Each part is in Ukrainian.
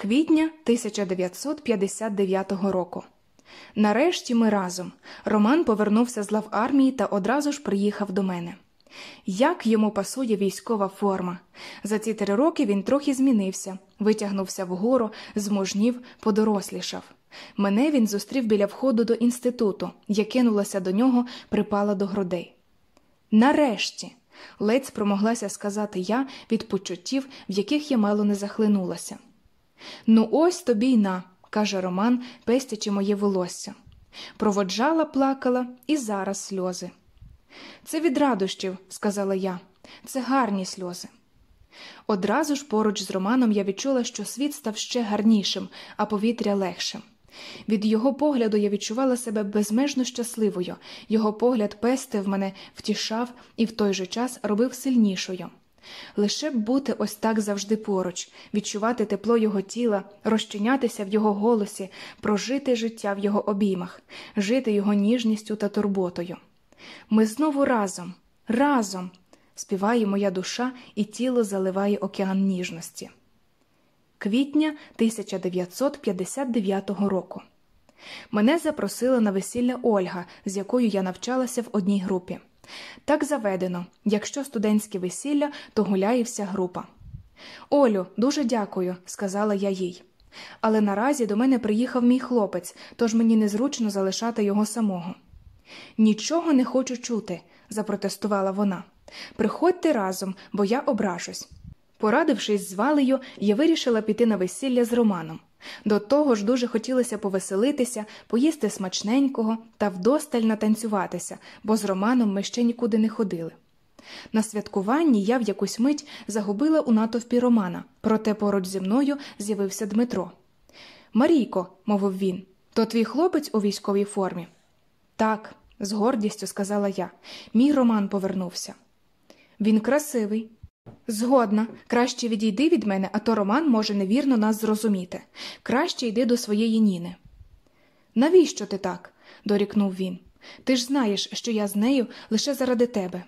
Квітня 1959 року. Нарешті ми разом. Роман повернувся з лав армії та одразу ж приїхав до мене. Як йому пасує військова форма. За ці три роки він трохи змінився, витягнувся вгору, змужнів, подорослішав. Мене він зустрів біля входу до інституту, я кинулася до нього, припала до грудей. Нарешті, ледь спромоглася сказати я від почуттів, в яких я мало не захлинулася. Ну, ось тобі й на, каже Роман, пестячи моє волосся. Проводжала, плакала і зараз сльози. Це від радощів, сказала я, це гарні сльози. Одразу ж поруч з Романом я відчула, що світ став ще гарнішим, а повітря легшим. Від його погляду я відчувала себе безмежно щасливою, його погляд пестив мене, втішав і в той же час робив сильнішою. Лише б бути ось так завжди поруч, відчувати тепло його тіла, розчинятися в його голосі, прожити життя в його обіймах, жити його ніжністю та турботою. Ми знову разом, разом, співає моя душа, і тіло заливає океан ніжності. Квітня 1959 року. Мене запросила на весілля Ольга, з якою я навчалася в одній групі. Так заведено якщо студентське весілля, то гуляє вся група. Олю, дуже дякую, сказала я їй. Але наразі до мене приїхав мій хлопець, тож мені незручно залишати його самого. Нічого не хочу чути, запротестувала вона. Приходьте разом, бо я ображусь. Порадившись з Валею, я вирішила піти на весілля з Романом. До того ж дуже хотілося повеселитися, поїсти смачненького та вдосталь натанцюватися, бо з Романом ми ще нікуди не ходили. На святкуванні я в якусь мить загубила у натовпі Романа, проте поруч зі мною з'явився Дмитро. Марійко, мовив він, то твій хлопець у військовій формі. Так, з гордістю сказала я, мій Роман повернувся. Він красивий. Згодна, краще відійди від мене, а то Роман може невірно нас зрозуміти. Краще йди до своєї Ніни. Навіщо ти так? дорікнув він. Ти ж знаєш, що я з нею лише заради тебе.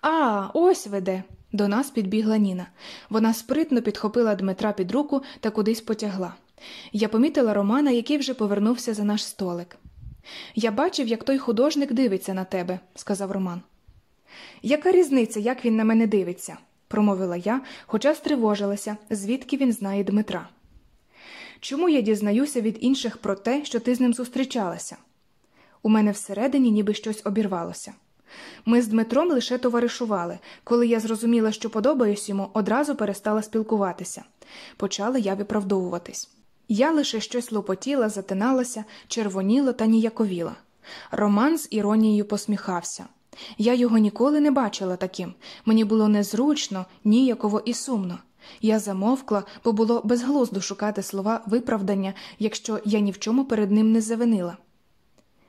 А, ось веде. До нас підбігла Ніна. Вона спритно підхопила Дмитра під руку та кудись потягла. Я помітила Романа, який вже повернувся за наш столик. Я бачив, як той художник дивиться на тебе, сказав Роман. Яка різниця, як він на мене дивиться? промовила я, хоча стривожилася, звідки він знає Дмитра. Чому я дізнаюся від інших про те, що ти з ним зустрічалася? У мене всередині ніби щось обірвалося. Ми з Дмитром лише товаришували. Коли я зрозуміла, що подобаюсь йому, одразу перестала спілкуватися. Почала я виправдовуватись. Я лише щось лопотіла, затиналася, червоніла та ніяковіла. Роман з іронією посміхався. Я його ніколи не бачила таким. Мені було незручно, ніяково і сумно. Я замовкла, бо було безглуздо шукати слова виправдання, якщо я ні в чому перед ним не завинила.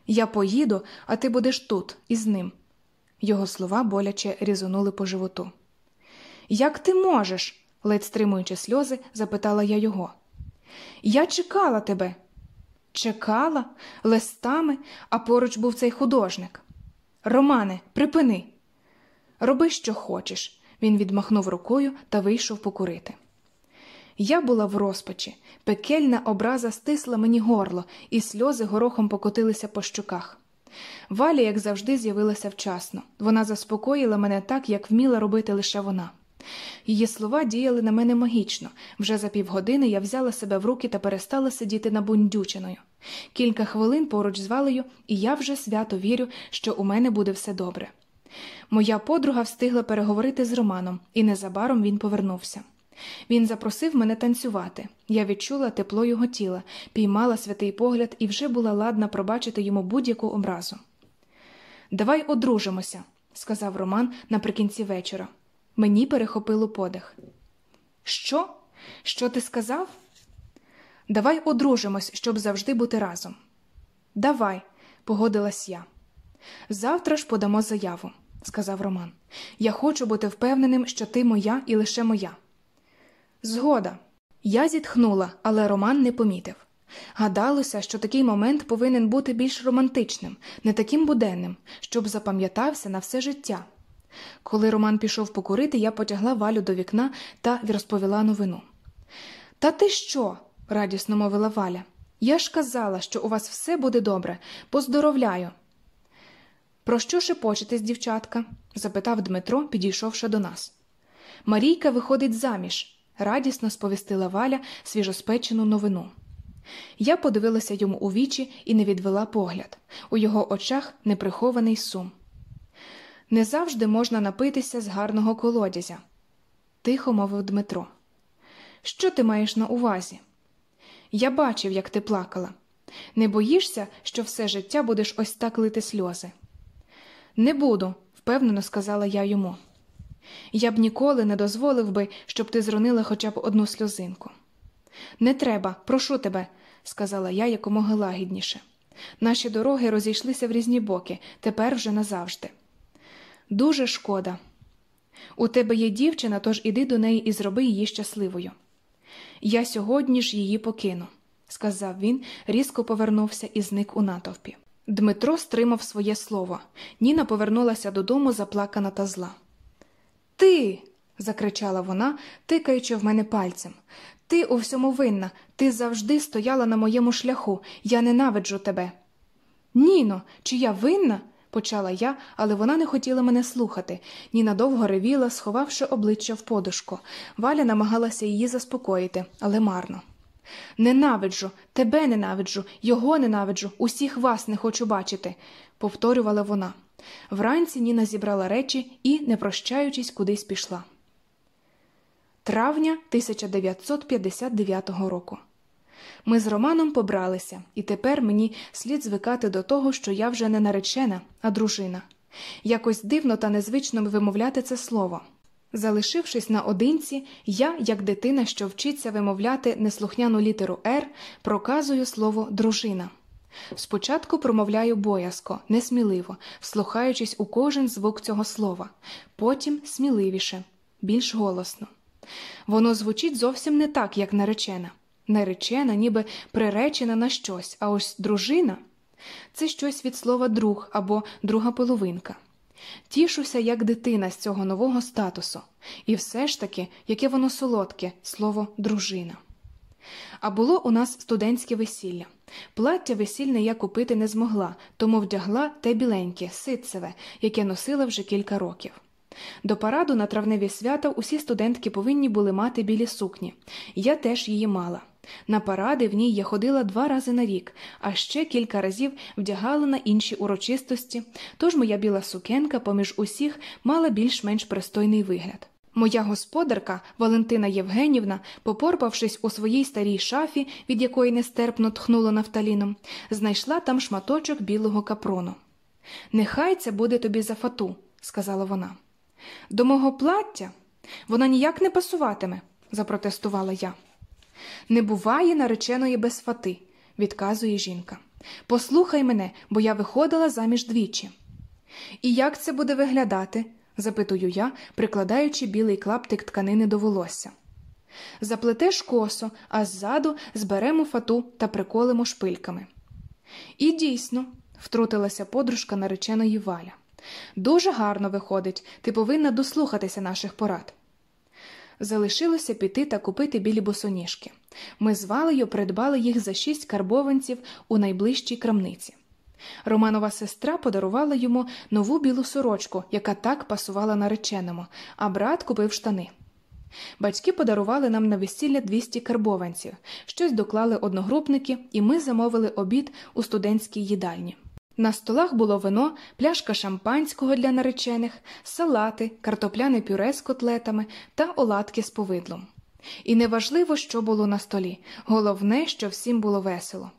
Я поїду, а ти будеш тут, із ним. Його слова боляче різонули по животу. Як ти можеш? ледь стримуючи сльози, запитала я його. Я чекала тебе. Чекала листами, а поруч був цей художник. Романе, припини. Роби, що хочеш. Він відмахнув рукою та вийшов покурити. Я була в розпачі, пекельна образа стисла мені горло, і сльози горохом покотилися по щуках. Валя, як завжди, з'явилася вчасно. Вона заспокоїла мене так, як вміла робити лише вона. Її слова діяли на мене магічно. Вже за півгодини я взяла себе в руки та перестала сидіти набундюченою. Кілька хвилин поруч з валею, і я вже свято вірю, що у мене буде все добре. Моя подруга встигла переговорити з Романом, і незабаром він повернувся. Він запросив мене танцювати. Я відчула тепло його тіла, піймала святий погляд і вже була ладна пробачити йому будь-яку образу. Давай одружимося, сказав Роман наприкінці вечора. Мені перехопило подих. Що? Що ти сказав? Давай одружимось, щоб завжди бути разом. Давай, погодилась я. Завтра ж подамо заяву, сказав Роман. Я хочу бути впевненим, що ти моя і лише моя. Згода. Я зітхнула, але Роман не помітив. Гадалося, що такий момент повинен бути більш романтичним, не таким буденним, щоб запам'ятався на все життя. Коли Роман пішов покурити, я потягла валю до вікна та розповіла новину. Та ти що? радісно мовила Валя. Я ж казала, що у вас все буде добре, поздоровляю. Про що шепочетесь, дівчатка? запитав Дмитро, підійшовши до нас. Марійка виходить заміж, радісно сповістила Валя свіжоспечену новину. Я подивилася йому у вічі і не відвела погляд. У його очах неприхований сум. Не завжди можна напитися з гарного колодязя, тихо мовив Дмитро. Що ти маєш на увазі? Я бачив, як ти плакала. Не боїшся, що все життя будеш ось так лити сльози? Не буду, впевнено сказала я йому. Я б ніколи не дозволив би, щоб ти зронила хоча б одну сльозинку. Не треба, прошу тебе, сказала я якомога лагідніше. Наші дороги розійшлися в різні боки, тепер вже назавжди. Дуже шкода. У тебе є дівчина, тож іди до неї і зроби її щасливою. Я сьогодні ж її покину, сказав він, різко повернувся і зник у натовпі. Дмитро стримав своє слово. Ніна повернулася додому, заплакана та зла. Ти. закричала вона, тикаючи в мене пальцем. Ти у всьому винна, ти завжди стояла на моєму шляху, я ненавиджу тебе. Ніно, чи я винна? Почала я, але вона не хотіла мене слухати. Ніна довго ревіла, сховавши обличчя в подушку. Валя намагалася її заспокоїти, але марно. Ненавиджу, тебе ненавиджу, його ненавиджу, усіх вас не хочу бачити, повторювала вона. Вранці Ніна зібрала речі і, не прощаючись, кудись пішла. Травня 1959 року. Ми з Романом побралися, і тепер мені слід звикати до того, що я вже не наречена, а дружина. Якось дивно та незвично вимовляти це слово. Залишившись наодинці, я, як дитина, що вчиться вимовляти неслухняну літеру Р, проказую слово дружина. Спочатку промовляю боязко, несміливо, вслухаючись у кожен звук цього слова, потім сміливіше, більш голосно. Воно звучить зовсім не так, як наречена. Наречена, ніби приречена на щось, а ось дружина це щось від слова друг або друга половинка. Тішуся, як дитина з цього нового статусу, і все ж таки, яке воно солодке, слово дружина. А було у нас студентське весілля. Плаття весільне я купити не змогла, тому вдягла те біленьке, ситцеве, яке носила вже кілька років. До параду на травневі свята усі студентки повинні були мати білі сукні, я теж її мала. На паради в ній я ходила два рази на рік, а ще кілька разів вдягала на інші урочистості, тож моя біла сукенка поміж усіх мала більш-менш пристойний вигляд. Моя господарка Валентина Євгенівна, попорпавшись у своїй старій шафі, від якої нестерпно тхнуло нафталіном, знайшла там шматочок білого капрону. Нехай це буде тобі за фату, сказала вона. До мого плаття вона ніяк не пасуватиме, запротестувала я. Не буває нареченої без фати, відказує жінка. Послухай мене, бо я виходила заміж двічі. І як це буде виглядати? запитую я, прикладаючи білий клаптик тканини до волосся. Заплетеш косо, а ззаду зберемо фату та приколимо шпильками. І дійсно, втрутилася подружка нареченої Валя. Дуже гарно виходить, ти повинна дослухатися наших порад. Залишилося піти та купити білі босоніжки. Ми з Валею придбали їх за шість карбованців у найближчій крамниці. Романова сестра подарувала йому нову білу сорочку, яка так пасувала нареченому, а брат купив штани. Батьки подарували нам на весілля 200 карбованців, щось доклали одногрупники, і ми замовили обід у студентській їдальні. На столах було вино, пляшка шампанського для наречених, салати, картопляне пюре з котлетами та оладки з повидлом. І неважливо, що було на столі, головне, що всім було весело.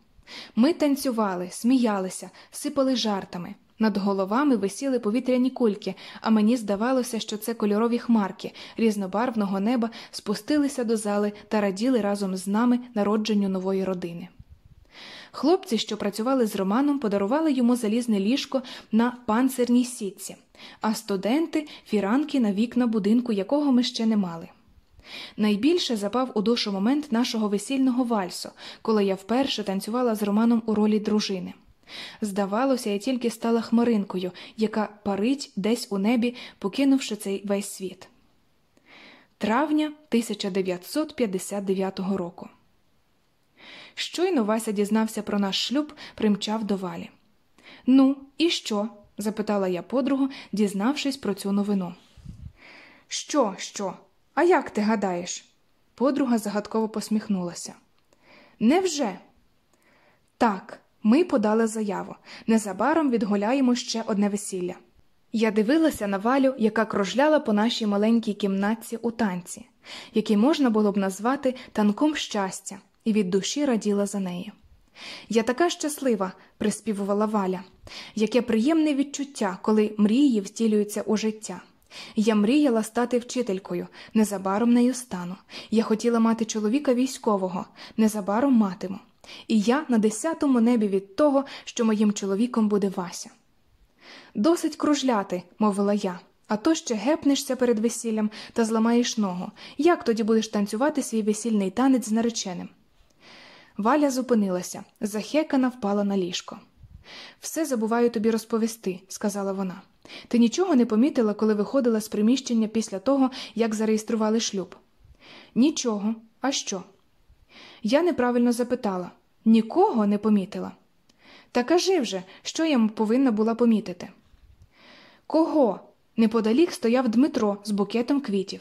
Ми танцювали, сміялися, сипали жартами. Над головами висіли повітряні кульки, а мені здавалося, що це кольорові хмарки різнобарвного неба спустилися до зали та раділи разом з нами народженню нової родини. Хлопці, що працювали з Романом, подарували йому залізне ліжко на панцирній сітці, а студенти фіранки на вікна будинку, якого ми ще не мали. Найбільше запав у душу момент нашого весільного вальсу, коли я вперше танцювала з Романом у ролі дружини. Здавалося, я тільки стала хмаринкою, яка парить десь у небі, покинувши цей весь світ. Травня 1959 року. Щойно Вася дізнався про наш шлюб, примчав до валі. Ну, і що? запитала я подругу, дізнавшись про цю новину. Що, що? А як ти гадаєш? Подруга загадково посміхнулася. Невже? Так, ми подали заяву. Незабаром відгуляємо ще одне весілля. Я дивилася на валю, яка кружляла по нашій маленькій кімнатці у танці, який можна було б назвати танком щастя, і від душі раділа за неї. Я така щаслива, приспівувала Валя, яке приємне відчуття, коли мрії втілюються у життя. Я мріяла стати вчителькою, незабаром нею стану. Я хотіла мати чоловіка військового, незабаром матиму. І я на десятому небі від того, що моїм чоловіком буде Вася. Досить кружляти, мовила я, а то ще гепнешся перед весіллям та зламаєш ногу. Як тоді будеш танцювати свій весільний танець з нареченим? Валя зупинилася, захекана впала на ліжко. Все забуваю тобі розповісти, сказала вона. Ти нічого не помітила, коли виходила з приміщення після того, як зареєстрували шлюб? Нічого. А що? Я неправильно запитала нікого не помітила. Та кажи вже, що я повинна була помітити. Кого? Неподалік стояв Дмитро з букетом квітів.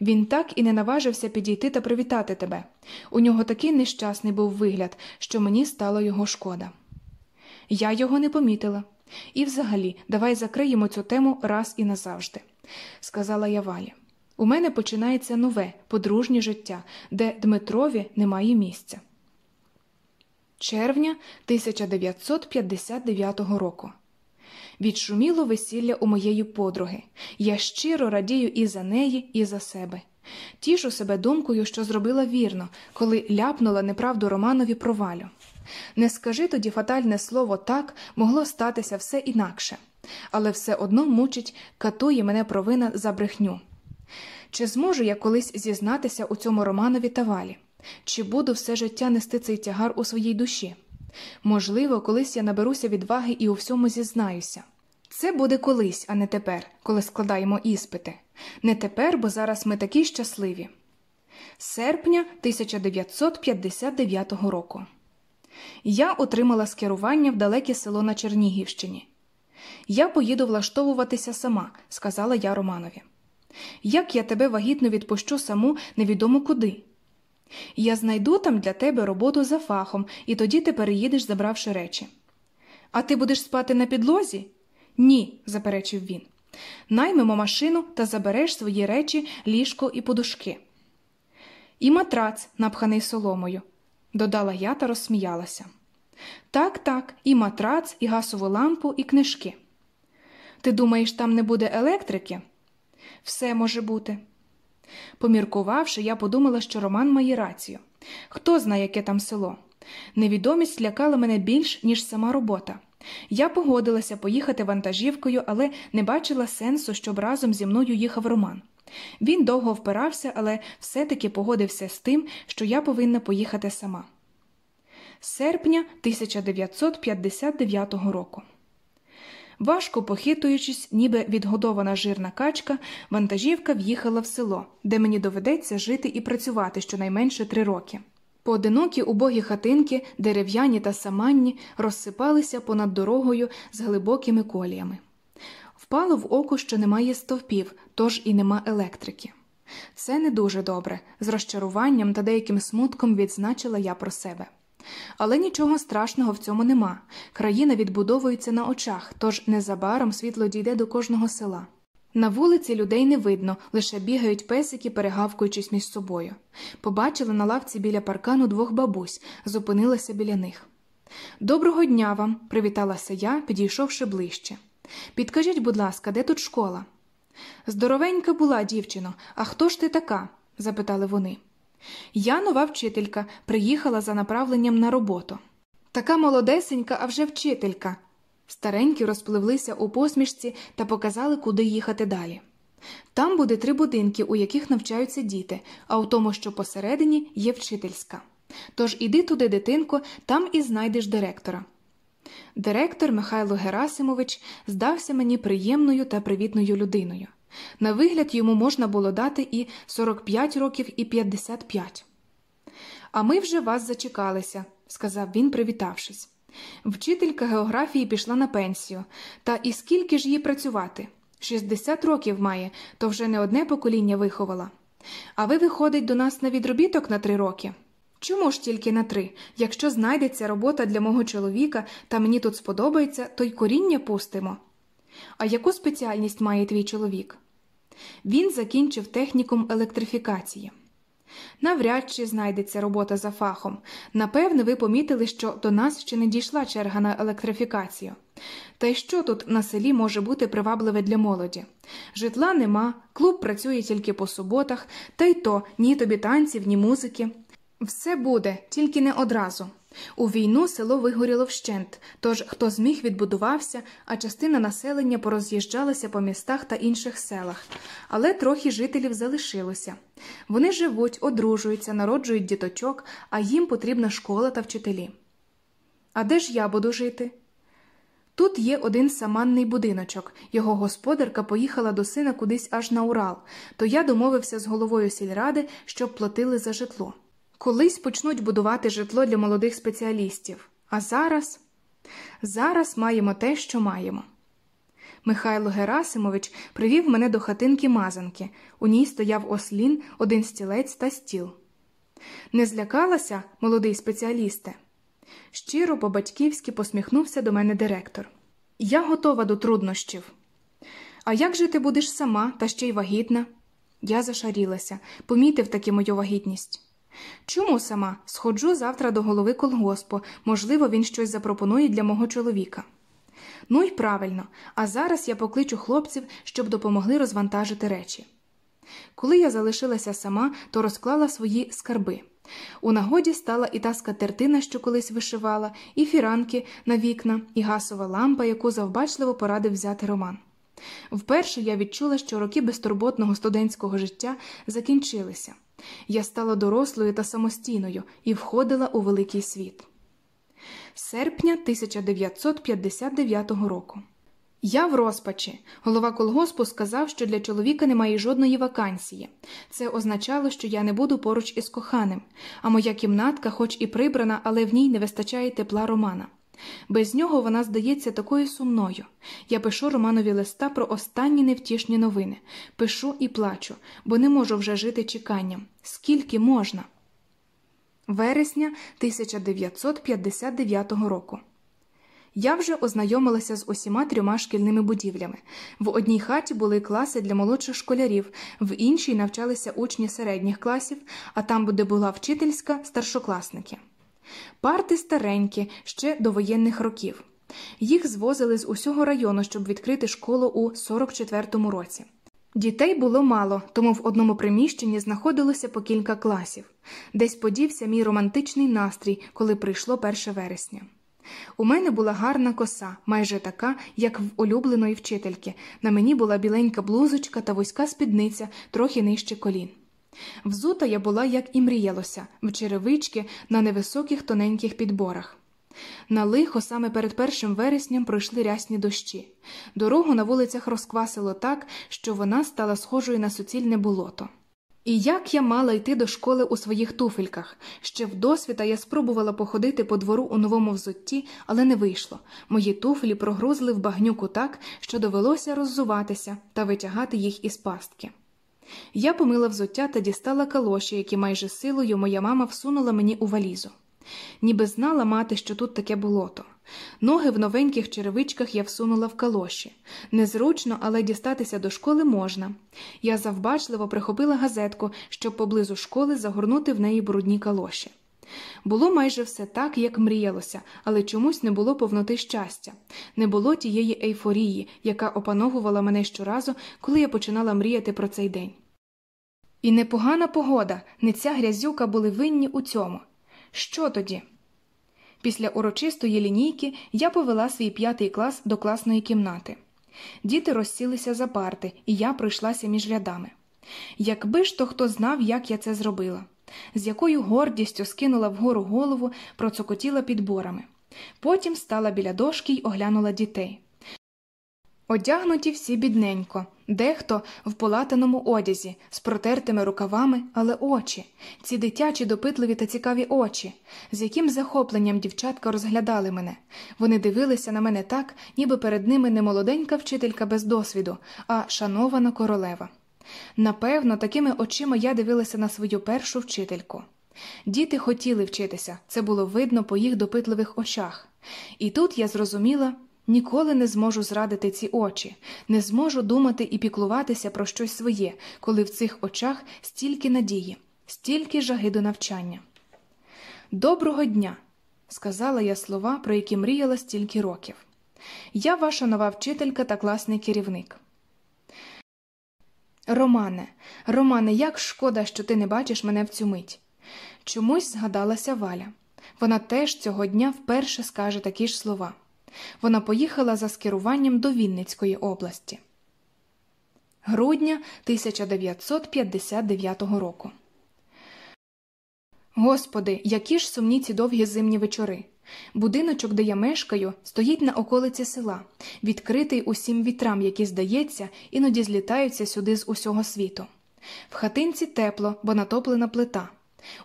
Він так і не наважився підійти та привітати тебе. У нього такий нещасний був вигляд, що мені стало його шкода. Я його не помітила. І, взагалі, давай закриємо цю тему раз і назавжди, сказала я Валі. У мене починається нове, подружнє життя, де Дмитрові немає місця. Червня 1959 року. Відшуміло весілля у моєї подруги. Я щиро радію і за неї, і за себе. Тішу себе думкою, що зробила вірно, коли ляпнула неправду Романові про валю. Не скажи тоді фатальне слово так, могло статися все інакше, але все одно мучить, катує мене провина за брехню. Чи зможу я колись зізнатися у цьому Романові та валі? Чи буду все життя нести цей тягар у своїй душі? Можливо, колись я наберуся відваги і у всьому зізнаюся. Це буде колись, а не тепер, коли складаємо іспити. Не тепер, бо зараз ми такі щасливі. Серпня 1959 року. Я отримала скерування в далеке село на Чернігівщині. Я поїду влаштовуватися сама, сказала я Романові. Як я тебе вагітно відпущу саму невідомо куди. Я знайду там для тебе роботу за фахом, і тоді ти переїдеш, забравши речі. А ти будеш спати на підлозі? Ні, заперечив він. Наймемо машину та забереш свої речі, ліжко і подушки. І матрац, напханий соломою, додала я та розсміялася. Так, так, і матрац, і газову лампу, і книжки. Ти думаєш, там не буде електрики? Все може бути. Поміркувавши, я подумала, що Роман має рацію. Хто знає, яке там село. Невідомість лякала мене більш, ніж сама робота. Я погодилася поїхати вантажівкою, але не бачила сенсу, щоб разом зі мною їхав Роман. Він довго впирався, але все-таки погодився з тим, що я повинна поїхати сама. Серпня 1959 року. Важко похитуючись, ніби відгодована жирна качка, вантажівка в'їхала в село, де мені доведеться жити і працювати щонайменше три роки. Поодинокі убогі хатинки, дерев'яні та саманні, розсипалися понад дорогою з глибокими коліями. Впало в око, що немає стовпів, тож і нема електрики. Це не дуже добре, з розчаруванням та деяким смутком відзначила я про себе. Але нічого страшного в цьому нема. Країна відбудовується на очах, тож незабаром світло дійде до кожного села. На вулиці людей не видно, лише бігають песики, перегавкуючись між собою. Побачила на лавці біля паркану двох бабусь, зупинилася біля них. Доброго дня вам, привіталася я, підійшовши ближче. Підкажіть, будь ласка, де тут школа? Здоровенька була, дівчино, а хто ж ти така? запитали вони. Я нова вчителька, приїхала за направленням на роботу. Така молодесенька, а вже вчителька. Старенькі розпливлися у посмішці та показали, куди їхати далі. Там буде три будинки, у яких навчаються діти, а у тому, що посередині є вчительська. Тож іди туди, дитинко, там і знайдеш директора. Директор Михайло Герасимович здався мені приємною та привітною людиною. На вигляд йому можна було дати і 45 років, і 55. А ми вже вас зачекалися, сказав він, привітавшись. Вчителька географії пішла на пенсію. Та і скільки ж їй працювати? 60 років має, то вже не одне покоління виховала. А ви виходить до нас на відробіток на три роки. Чому ж тільки на три? Якщо знайдеться робота для мого чоловіка та мені тут сподобається, то й коріння пустимо. А яку спеціальність має твій чоловік? Він закінчив технікум електрифікації. Навряд чи знайдеться робота за фахом. Напевне, ви помітили, що до нас ще не дійшла черга на електрифікацію. Та й що тут на селі може бути привабливе для молоді? Житла нема, клуб працює тільки по суботах, та й то ні тобі танців, ні музики. Все буде, тільки не одразу. У війну село вигоріло вщент, тож хто зміг відбудувався, а частина населення пороз'їжджалася по містах та інших селах, але трохи жителів залишилося. Вони живуть, одружуються, народжують діточок, а їм потрібна школа та вчителі. А де ж я буду жити? Тут є один саманний будиночок. Його господарка поїхала до сина кудись аж на Урал, то я домовився з головою сільради, щоб платили за житло. Колись почнуть будувати житло для молодих спеціалістів. А зараз Зараз маємо те, що маємо. Михайло Герасимович привів мене до хатинки мазанки. У ній стояв ослін, один стілець та стіл. Не злякалася, молодий спеціалісте? Щиро по батьківськи посміхнувся до мене директор. Я готова до труднощів. А як же ти будеш сама та ще й вагітна? Я зашарілася, помітив таки мою вагітність. Чому сама? Сходжу завтра до голови колгоспу, можливо, він щось запропонує для мого чоловіка. Ну й правильно, а зараз я покличу хлопців, щоб допомогли розвантажити речі. Коли я залишилася сама, то розклала свої скарби. У нагоді стала і та скатертина, що колись вишивала, і фіранки на вікна, і гасова лампа, яку завбачливо порадив взяти Роман. Вперше я відчула, що роки безтурботного студентського життя закінчилися. Я стала дорослою та самостійною і входила у великий світ. Серпня 1959 року. Я в розпачі. Голова колгоспу сказав, що для чоловіка немає жодної вакансії. Це означало, що я не буду поруч із коханим, а моя кімнатка, хоч і прибрана, але в ній не вистачає тепла романа. Без нього вона здається такою сумною. Я пишу Романові листа про останні невтішні новини. Пишу і плачу, бо не можу вже жити чеканням. Скільки можна? Вересня 1959 року. Я вже ознайомилася з усіма трьома шкільними будівлями. В одній хаті були класи для молодших школярів, в іншій навчалися учні середніх класів, а там, де була вчительська, старшокласники. Парти старенькі, ще до воєнних років. Їх звозили з усього району, щоб відкрити школу у 44-му році. Дітей було мало, тому в одному приміщенні знаходилося по кілька класів, десь подівся мій романтичний настрій, коли прийшло 1 вересня. У мене була гарна коса, майже така, як в улюбленої вчительки. На мені була біленька блузочка та вузька спідниця, трохи нижче колін. Взута я була, як і мріялося, в черевички на невисоких тоненьких підборах. На лихо саме перед першим вересням пройшли рясні дощі. Дорогу на вулицях розквасило так, що вона стала схожою на суцільне болото. І як я мала йти до школи у своїх туфельках. Ще вдосвіта я спробувала походити по двору у новому взутті, але не вийшло. Мої туфлі прогрузли в багнюку так, що довелося роззуватися та витягати їх із пастки. Я помила взуття та дістала калоші, які майже силою моя мама всунула мені у валізу. Ніби знала мати, що тут таке болото. Ноги в новеньких черевичках я всунула в калоші. Незручно, але дістатися до школи можна. Я завбачливо прихопила газетку, щоб поблизу школи загорнути в неї брудні калоші. Було майже все так, як мріялося, але чомусь не було повноти щастя, не було тієї ейфорії, яка опановувала мене щоразу, коли я починала мріяти про цей день. І непогана погода, не ця грязюка були винні у цьому. Що тоді? Після урочистої лінійки я повела свій п'ятий клас до класної кімнати. Діти розсілися за парти, і я пройшлася між рядами. Якби ж то хто знав, як я це зробила, з якою гордістю скинула вгору голову, процокотіла підборами. Потім стала біля дошки й оглянула дітей. Одягнуті всі бідненько, дехто в полатаному одязі, з протертими рукавами, але очі, ці дитячі, допитливі та цікаві очі, з яким захопленням дівчатка розглядали мене. Вони дивилися на мене так, ніби перед ними не молоденька вчителька без досвіду, а шанована королева. Напевно, такими очима я дивилася на свою першу вчительку. Діти хотіли вчитися, це було видно по їх допитливих очах. І тут я зрозуміла. Ніколи не зможу зрадити ці очі, не зможу думати і піклуватися про щось своє, коли в цих очах стільки надії, стільки жаги до навчання. Доброго дня, сказала я слова, про які мріяла стільки років. Я ваша нова вчителька та класний керівник. Романе, Романе, як шкода, що ти не бачиш мене в цю мить. Чомусь згадалася Валя. Вона теж цього дня вперше скаже такі ж слова. Вона поїхала за скеруванням до Вінницької області. Грудня 1959 року. Господи, які ж сумні ці довгі зимні вечори. Будиночок, де я мешкаю, стоїть на околиці села, відкритий усім вітрам, які, здається, іноді злітаються сюди з усього світу. В хатинці тепло, бо натоплена плита.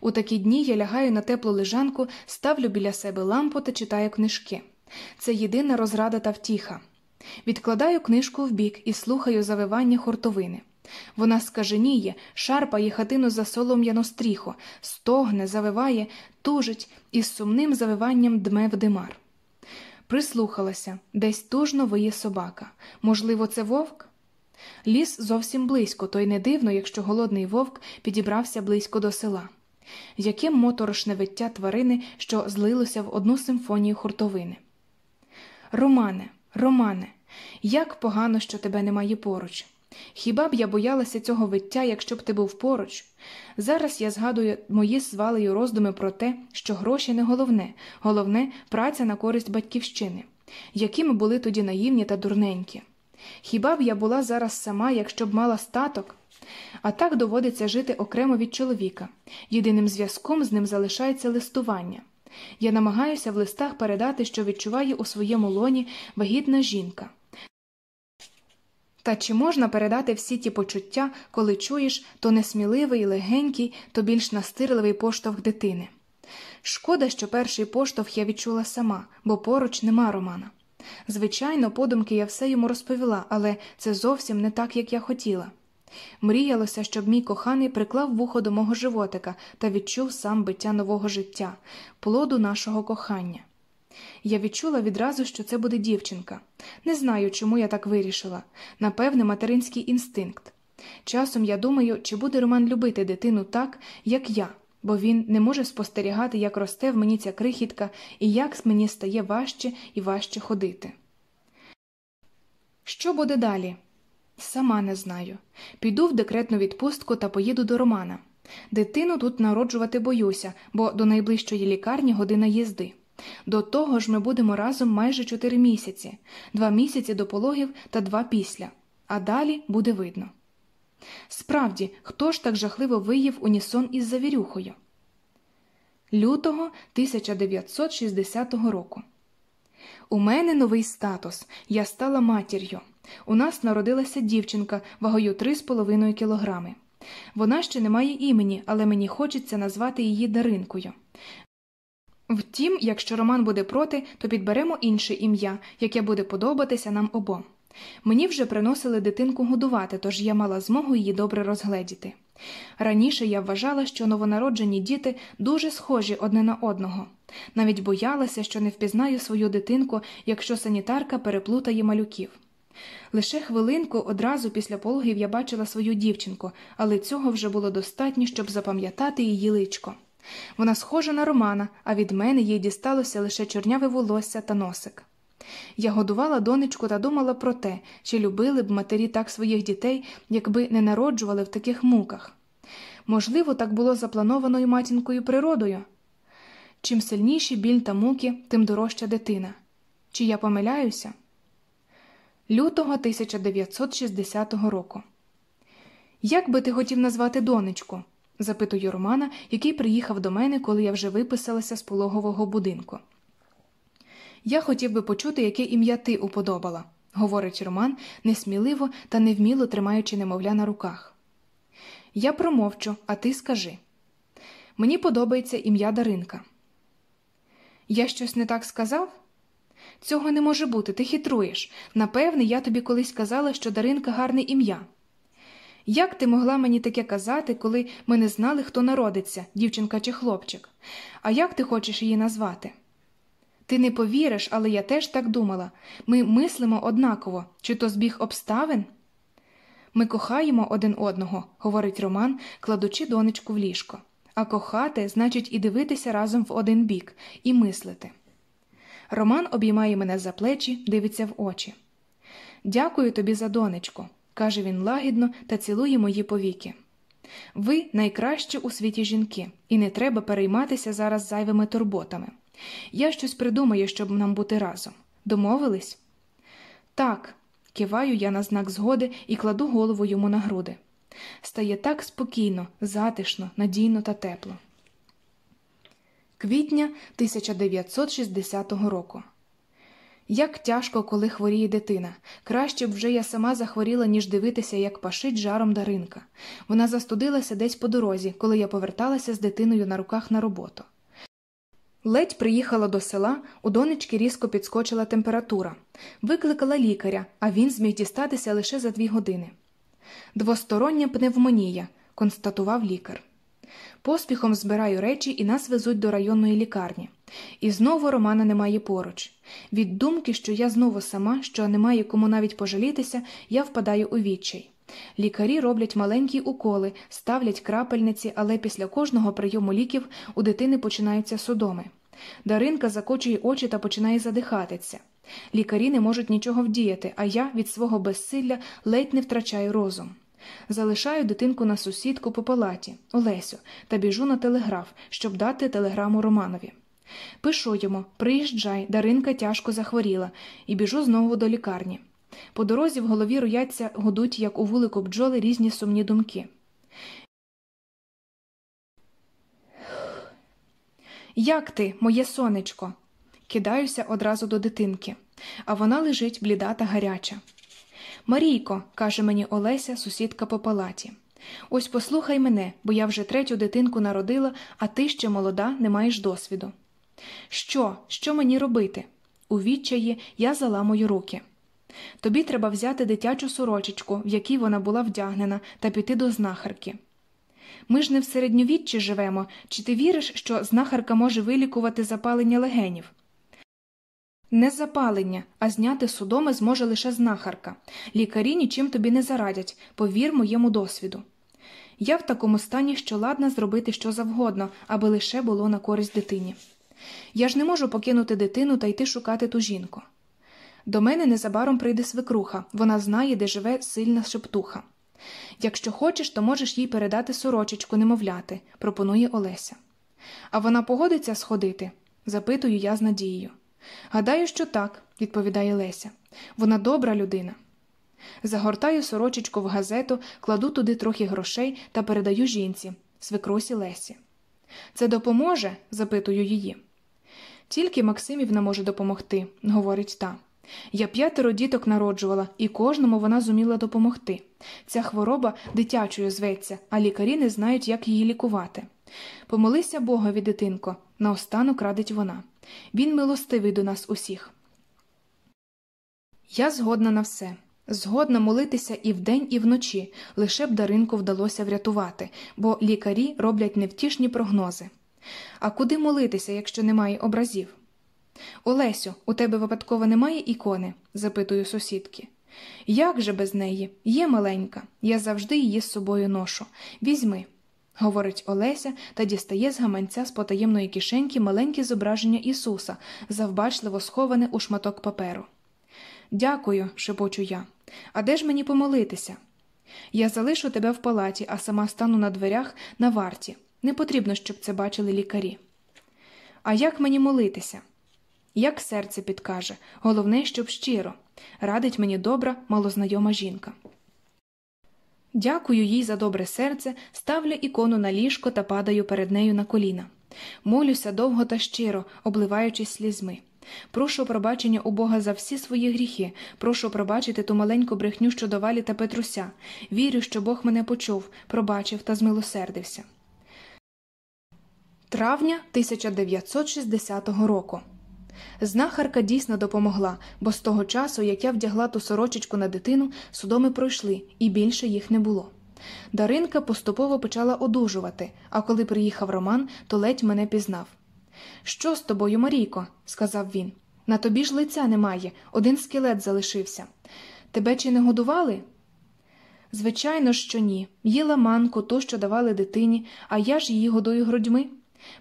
У такі дні я лягаю на теплу лежанку, ставлю біля себе лампу та читаю книжки. Це єдина розрада та втіха. Відкладаю книжку вбік і слухаю завивання хуртовини. Вона скаженіє, шарпає хатину за солом'яну стріху, стогне, завиває, тужить і з сумним завиванням дме в димар. Прислухалася десь тужно виє собака. Можливо, це вовк? Ліс зовсім близько, то й не дивно, якщо голодний вовк підібрався близько до села. Яке моторошне виття тварини, що злилося в одну симфонію хуртовини. Романе, Романе, як погано, що тебе немає поруч. Хіба б я боялася цього виття, якщо б ти був поруч? Зараз я згадую мої звалею роздуми про те, що гроші не головне, головне праця на користь батьківщини, якими були тоді наївні та дурненькі. Хіба б я була зараз сама, якщо б мала статок? А так доводиться жити окремо від чоловіка. Єдиним зв'язком з ним залишається листування. Я намагаюся в листах передати, що відчуває у своєму лоні вагітна жінка. Та чи можна передати всі ті почуття, коли чуєш то несміливий, легенький, то більш настирливий поштовх дитини? Шкода, що перший поштовх я відчула сама, бо поруч нема Романа. Звичайно, подумки я все йому розповіла, але це зовсім не так, як я хотіла. Мріялося, щоб мій коханий приклав вухо до мого животика та відчув сам биття нового життя, плоду нашого кохання. Я відчула відразу, що це буде дівчинка. Не знаю, чому я так вирішила. Напевне, материнський інстинкт. Часом я думаю, чи буде Роман любити дитину так, як я, бо він не може спостерігати, як росте в мені ця крихітка і як мені стає важче і важче ходити. Що буде далі? Сама не знаю. Піду в декретну відпустку та поїду до Романа. Дитину тут народжувати боюся, бо до найближчої лікарні година їзди. До того ж ми будемо разом майже чотири місяці, два місяці до пологів та два після, а далі буде видно. Справді, хто ж так жахливо виїв унісон із завірюхою? Лютого 1960 року. У мене новий статус. Я стала матір'ю. У нас народилася дівчинка вагою 3,5 кілограми. Вона ще не має імені, але мені хочеться назвати її Даринкою. Втім, якщо Роман буде проти, то підберемо інше ім'я, яке буде подобатися нам обом. Мені вже приносили дитинку годувати, тож я мала змогу її добре розгледіти. Раніше я вважала, що новонароджені діти дуже схожі одне на одного, навіть боялася, що не впізнаю свою дитинку, якщо санітарка переплутає малюків. Лише хвилинку одразу після пологів я бачила свою дівчинку, але цього вже було достатньо, щоб запам'ятати її личко. Вона схожа на Романа, а від мене їй дісталося лише чорняве волосся та носик. Я годувала донечку та думала про те, чи любили б матері так своїх дітей, якби не народжували в таких муках. Можливо, так було заплановано й матінкою природою. Чим сильніші біль та муки, тим дорожча дитина. Чи я помиляюся? Лютого 1960 року. Як би ти хотів назвати донечку? Запитую Романа, який приїхав до мене, коли я вже виписалася з пологового будинку. Я хотів би почути, яке ім'я ти уподобала, говорить Роман, несміливо та невміло тримаючи немовля на руках. Я промовчу, а ти скажи. Мені подобається ім'я Даринка. Я щось не так сказав? Цього не може бути, ти хитруєш. Напевне, я тобі колись казала, що Даринка гарне ім'я. Як ти могла мені таке казати, коли ми не знали, хто народиться, дівчинка чи хлопчик? А як ти хочеш її назвати? Ти не повіриш, але я теж так думала. Ми мислимо однаково, чи то збіг обставин? Ми кохаємо один одного, говорить Роман, кладучи донечку в ліжко. А кохати значить і дивитися разом в один бік, і мислити. Роман обіймає мене за плечі, дивиться в очі. Дякую тобі за донечку, каже він лагідно та цілує мої повіки. Ви найкращі у світі жінки, і не треба перейматися зараз зайвими турботами. Я щось придумаю, щоб нам бути разом. Домовились? Так, киваю я на знак згоди і кладу голову йому на груди. Стає так спокійно, затишно, надійно та тепло. Квітня 1960 року. Як тяжко, коли хворіє дитина. Краще б вже я сама захворіла, ніж дивитися, як пашить жаром даринка. Вона застудилася десь по дорозі, коли я поверталася з дитиною на руках на роботу. Ледь приїхала до села, у донечки різко підскочила температура. Викликала лікаря, а він зміг дістатися лише за дві години. Двостороння пневмонія, констатував лікар. Поспіхом збираю речі і нас везуть до районної лікарні. І знову Романа немає поруч. Від думки, що я знову сама, що немає кому навіть пожалітися, я впадаю у відчай. Лікарі роблять маленькі уколи, ставлять крапельниці, але після кожного прийому ліків у дитини починаються судоми. Даринка закочує очі та починає задихатися. Лікарі не можуть нічого вдіяти, а я від свого безсилля ледь не втрачаю розум. Залишаю дитинку на сусідку по палаті, Олесю, та біжу на телеграф, щоб дати телеграму Романові. Пишу йому приїжджай, Даринка тяжко захворіла, і біжу знову до лікарні. По дорозі в голові рояться, гудуть, як у вулику бджоли, різні сумні думки. Як ти, моє сонечко? Кидаюся одразу до дитинки, а вона лежить бліда та гаряча. Марійко, каже мені Олеся, сусідка по палаті. Ось послухай мене, бо я вже третю дитинку народила, а ти ще молода, не маєш досвіду. Що, що мені робити? У відчаї я заламую руки. Тобі треба взяти дитячу сорочечку, в якій вона була вдягнена, та піти до знахарки. Ми ж не в середньовіччі живемо, чи ти віриш, що знахарка може вилікувати запалення легенів? Не запалення, а зняти судоми зможе лише знахарка. Лікарі нічим тобі не зарадять, повір моєму досвіду. Я в такому стані, що ладна зробити що завгодно, аби лише було на користь дитині. Я ж не можу покинути дитину та йти шукати ту жінку. До мене незабаром прийде свекруха, вона знає, де живе сильна шептуха. Якщо хочеш, то можеш їй передати сорочечку, немовляти, пропонує Олеся. А вона погодиться сходити? запитую я з надією. Гадаю, що так, відповідає Леся. Вона добра людина. Загортаю сорочечку в газету, кладу туди трохи грошей та передаю жінці, свекросі Лесі. Це допоможе? запитую її. Тільки Максимівна може допомогти, говорить та. Я п'ятеро діток народжувала, і кожному вона зуміла допомогти. Ця хвороба дитячою зветься, а лікарі не знають, як її лікувати. Помолися Богові, дитинко, наостанок радить вона. Він милостивий до нас усіх. Я згодна на все. Згодна молитися і вдень, і вночі, лише б даринку вдалося врятувати, бо лікарі роблять невтішні прогнози. А куди молитися, якщо немає образів? Олесю, у тебе випадково немає ікони? запитую сусідки. Як же без неї? Є маленька, я завжди її з собою ношу. Візьми, говорить Олеся та дістає з гаманця з потаємної кишеньки маленьке зображення Ісуса, завбачливо сховане у шматок паперу. Дякую, шепочу я. А де ж мені помолитися? Я залишу тебе в палаті, а сама стану на дверях на варті. Не потрібно, щоб це бачили лікарі. А як мені молитися? Як серце підкаже, головне, щоб щиро, радить мені добра, малознайома жінка. Дякую їй за добре серце, ставлю ікону на ліжко та падаю перед нею на коліна. Молюся довго та щиро, обливаючись слізьми. Прошу пробачення у Бога за всі свої гріхи, прошу пробачити ту маленьку брехню щодо Валі та Петруся. Вірю, що Бог мене почув, пробачив та змилосердився. Травня 1960 року. Знахарка дійсно допомогла, бо з того часу, як я вдягла ту сорочечку на дитину, судоми пройшли, і більше їх не було. Даринка поступово почала одужувати, а коли приїхав Роман, то ледь мене пізнав. Що з тобою, Марійко? сказав він. На тобі ж лиця немає, один скелет залишився. Тебе чи не годували? Звичайно, що ні. Їла манку, ту, що давали дитині, а я ж її годую грудьми.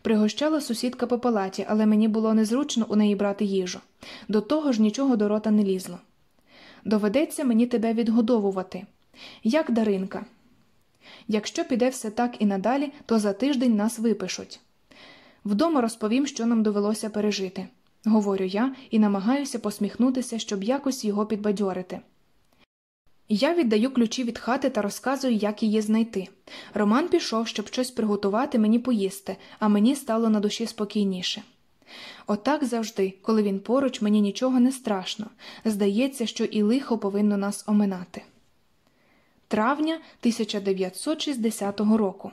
Пригощала сусідка по палаті, але мені було незручно у неї брати їжу. До того ж нічого до рота не лізло. Доведеться мені тебе відгодовувати. Як Даринка. Якщо піде все так і надалі, то за тиждень нас випишуть. Вдома розповім, що нам довелося пережити, говорю я і намагаюся посміхнутися, щоб якось його підбадьорити. Я віддаю ключі від хати та розказую, як її знайти. Роман пішов, щоб щось приготувати мені поїсти, а мені стало на душі спокійніше. Отак завжди, коли він поруч, мені нічого не страшно. Здається, що і лихо повинно нас оминати. Травня 1960 року.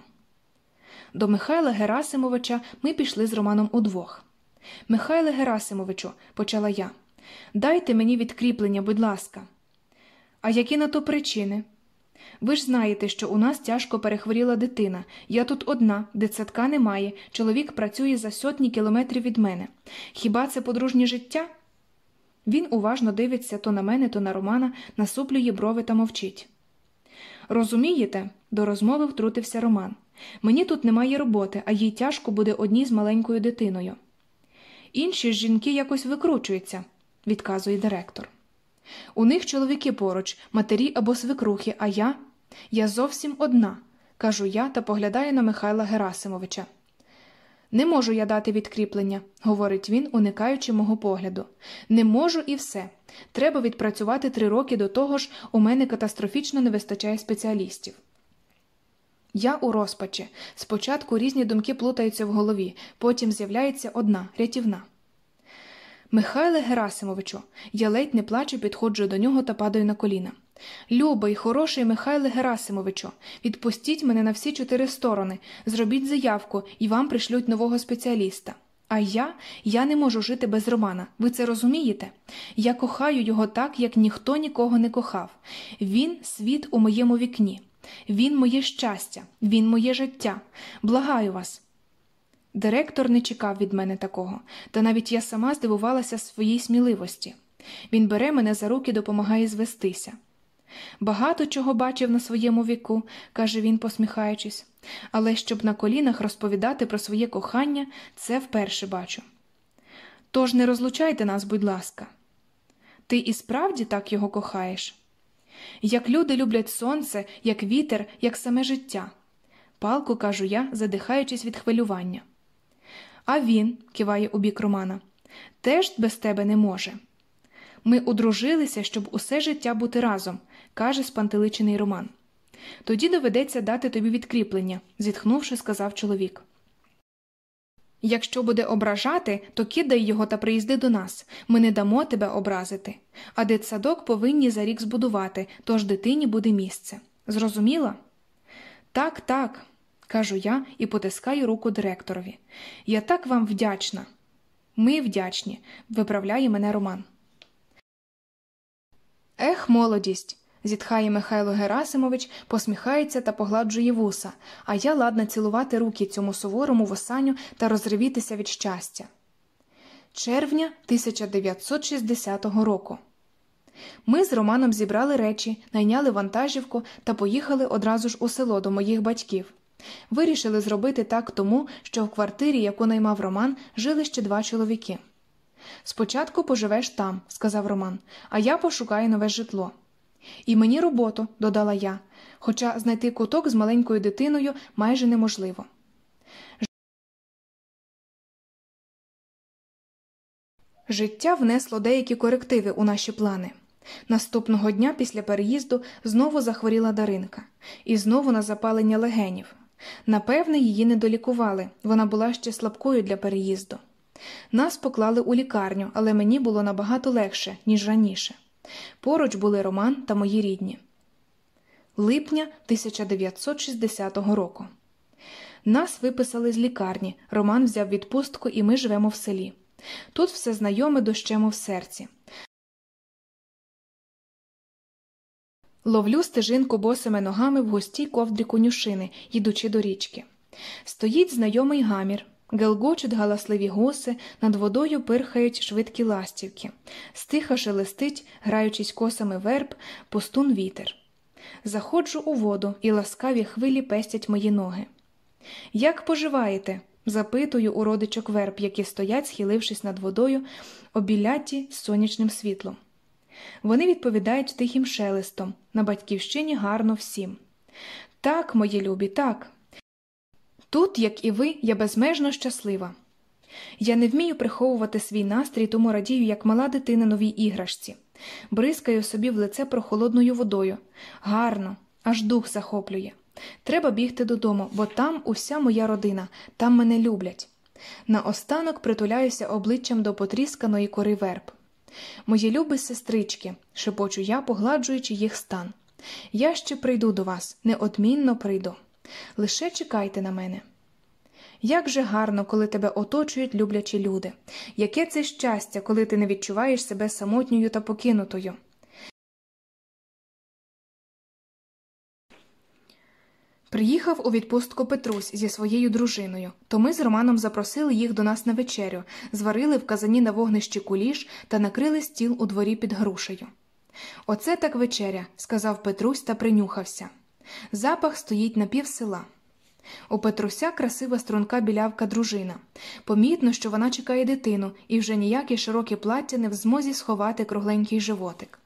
До Михайла Герасимовича ми пішли з Романом удвох. Михайле Герасимовичу, почала я, дайте мені відкріплення, будь ласка. А які на то причини? Ви ж знаєте, що у нас тяжко перехворіла дитина. Я тут одна, дитсадка немає, чоловік працює за сотні кілометрів від мене. Хіба це подружнє життя? Він уважно дивиться то на мене, то на Романа, насуплює брови та мовчить. Розумієте, до розмови втрутився Роман. Мені тут немає роботи, а їй тяжко буде одній з маленькою дитиною. Інші ж жінки якось викручуються, відказує директор. У них чоловіки поруч, матері або свекрухи, а я Я зовсім одна, кажу я та поглядаю на Михайла Герасимовича. Не можу я дати відкріплення, говорить він, уникаючи мого погляду. Не можу і все. Треба відпрацювати три роки до того ж, у мене катастрофічно не вистачає спеціалістів. Я у розпачі. Спочатку різні думки плутаються в голові, потім з'являється одна рятівна. Михайле Герасимовичу, я ледь не плачу, підходжу до нього та падаю на коліна. Любий, хороший Михайле Герасимовичу, відпустіть мене на всі чотири сторони, зробіть заявку і вам пришлють нового спеціаліста. А я Я не можу жити без Романа. Ви це розумієте? Я кохаю його так, як ніхто нікого не кохав. Він світ у моєму вікні, він моє щастя, він моє життя. Благаю вас. Директор не чекав від мене такого, та навіть я сама здивувалася своїй сміливості. Він бере мене за руки, допомагає звестися. Багато чого бачив на своєму віку, каже він, посміхаючись, але щоб на колінах розповідати про своє кохання, це вперше бачу. Тож не розлучайте нас, будь ласка. Ти і справді так його кохаєш? Як люди люблять сонце, як вітер, як саме життя. Палку кажу я, задихаючись від хвилювання. А він, киває у бік Романа, теж без тебе не може. Ми одружилися, щоб усе життя бути разом, каже спантеличений Роман. Тоді доведеться дати тобі відкріплення, зітхнувши, сказав чоловік. Якщо буде ображати, то кидай його та приїзди до нас. Ми не дамо тебе образити. А дитсадок повинні за рік збудувати, тож дитині буде місце. Зрозуміла? Так, так кажу я і потискаю руку директорові. Я так вам вдячна. Ми вдячні, виправляє мене Роман. Ех, молодість. зітхає Михайло Герасимович, посміхається та погладжує вуса, а я ладна цілувати руки цьому суворому восаню та розривітися від щастя. Червня 1960 року. Ми з Романом зібрали речі, найняли вантажівку та поїхали одразу ж у село до моїх батьків. Вирішили зробити так тому, що в квартирі, яку наймав Роман, жили ще два чоловіки. Спочатку поживеш там, сказав Роман, а я пошукаю нове житло. І мені роботу, додала я, хоча знайти куток з маленькою дитиною майже неможливо. Життя внесло деякі корективи у наші плани. Наступного дня після переїзду знову захворіла Даринка, і знову на запалення легенів. Напевне, її не долікували, вона була ще слабкою для переїзду. Нас поклали у лікарню, але мені було набагато легше, ніж раніше. Поруч були Роман та мої рідні. Липня 1960 року. Нас виписали з лікарні. Роман взяв відпустку, і ми живемо в селі. Тут все знайоме дощемо в серці. Ловлю стежинку босими ногами в густій ковдрі конюшини, їдучи до річки. Стоїть знайомий гамір, гелгочуть галасливі гуси, над водою пирхають швидкі ластівки, стиха шелестить, граючись косами верб, пустун вітер. Заходжу у воду, і ласкаві хвилі пестять мої ноги. Як поживаєте? запитую у родичок верб, які стоять, схилившись над водою, обіляті сонячним світлом. Вони відповідають тихим шелестом на батьківщині гарно всім. Так, мої любі, так. Тут, як і ви, я безмежно щаслива. Я не вмію приховувати свій настрій, тому радію, як мала дитина новій іграшці, бризкаю собі в лице прохолодною водою. Гарно, аж дух захоплює. Треба бігти додому, бо там уся моя родина, там мене люблять. Наостанок притуляюся обличчям до потрісканої кори верб. Мої любі сестрички, шепочу я, погладжуючи їх стан. Я ще прийду до вас, неодмінно прийду. Лише чекайте на мене. Як же гарно, коли тебе оточують люблячі люди, яке це щастя, коли ти не відчуваєш себе самотньою та покинутою. Приїхав у відпустку Петрусь зі своєю дружиною, то ми з Романом запросили їх до нас на вечерю, зварили в казані на вогнищі куліш та накрили стіл у дворі під грушею. Оце так вечеря, сказав Петрусь та принюхався. Запах стоїть на пів села. У Петруся красива струнка білявка дружина. Помітно, що вона чекає дитину, і вже ніяке широке плаття не в змозі сховати кругленький животик.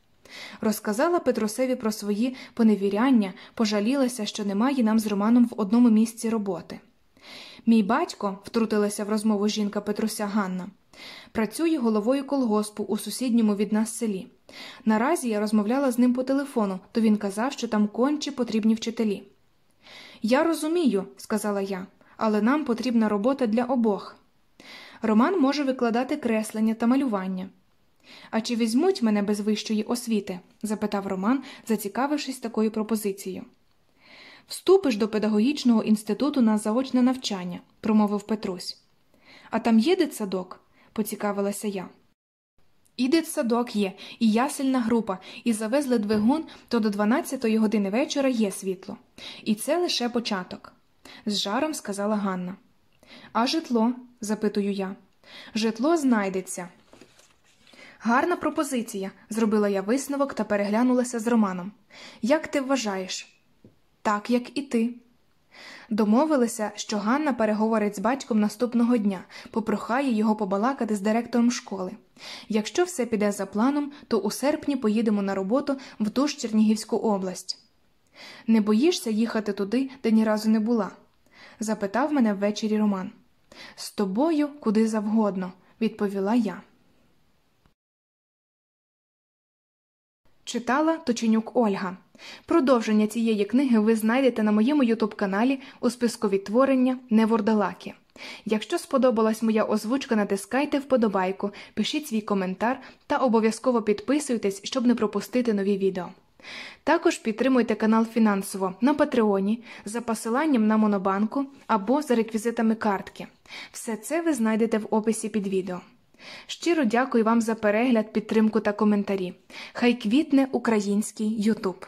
Розказала Петрусеві про свої поневіряння, пожалілася, що немає нам з Романом в одному місці роботи. Мій батько, втрутилася в розмову жінка Петруся Ганна, працює головою колгоспу у сусідньому від нас селі. Наразі я розмовляла з ним по телефону, то він казав, що там конче потрібні вчителі. Я розумію, сказала я, але нам потрібна робота для обох. Роман може викладати креслення та малювання. А чи візьмуть мене без вищої освіти? запитав Роман, зацікавившись такою пропозицією. Вступиш до педагогічного інституту на заочне навчання, промовив Петрусь. А там є дитсадок? поцікавилася я. І дитсадок є, і ясельна група, і завезли двигун, то до 12-ї години вечора є світло. І це лише початок, з жаром сказала Ганна. А житло? запитую я. Житло знайдеться. Гарна пропозиція, зробила я висновок та переглянулася з Романом. Як ти вважаєш? Так, як і ти. Домовилися, що Ганна переговорить з батьком наступного дня, попрохає його побалакати з директором школи. Якщо все піде за планом, то у серпні поїдемо на роботу в ту ж Чернігівську область. Не боїшся їхати туди, де ні разу не була? запитав мене ввечері Роман. З тобою куди завгодно, відповіла я. Читала Точенюк Ольга. Продовження цієї книги ви знайдете на моєму ютуб каналі у списку відтворення Невордалаки. Якщо сподобалась моя озвучка, натискайте вподобайку, пишіть свій коментар та обов'язково підписуйтесь, щоб не пропустити нові відео. Також підтримуйте канал фінансово на Патреоні за посиланням на Монобанку або за реквізитами картки. Все це ви знайдете в описі під відео. Щиро дякую вам за перегляд, підтримку та коментарі. Хай квітне український Ютуб.